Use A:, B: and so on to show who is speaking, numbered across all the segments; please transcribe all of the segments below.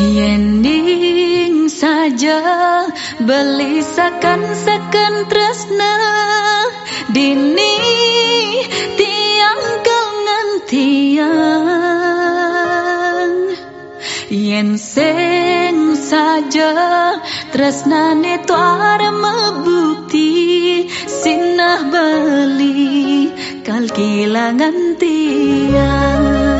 A: Yening saja belisakan seken tresna. Dini tiang kangen tiang yen seng saja tresnane tuar mebukti. Sinah beli kal kilangan tiang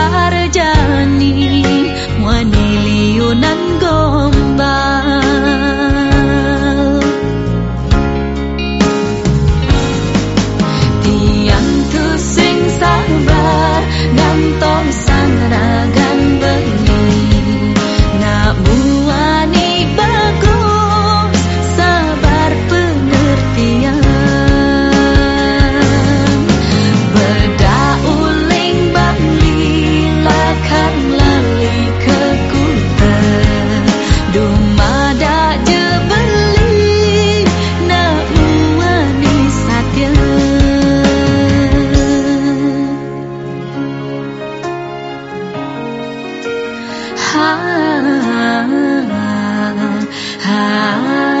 A: ah, ah, ah.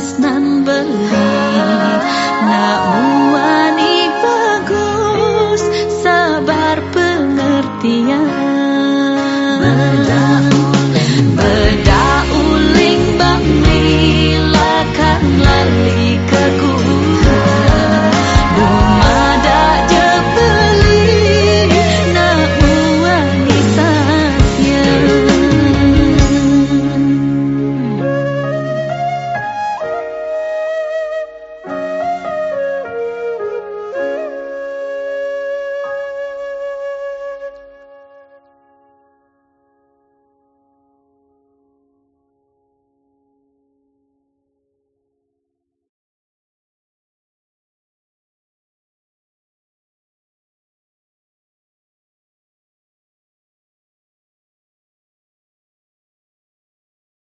A: this man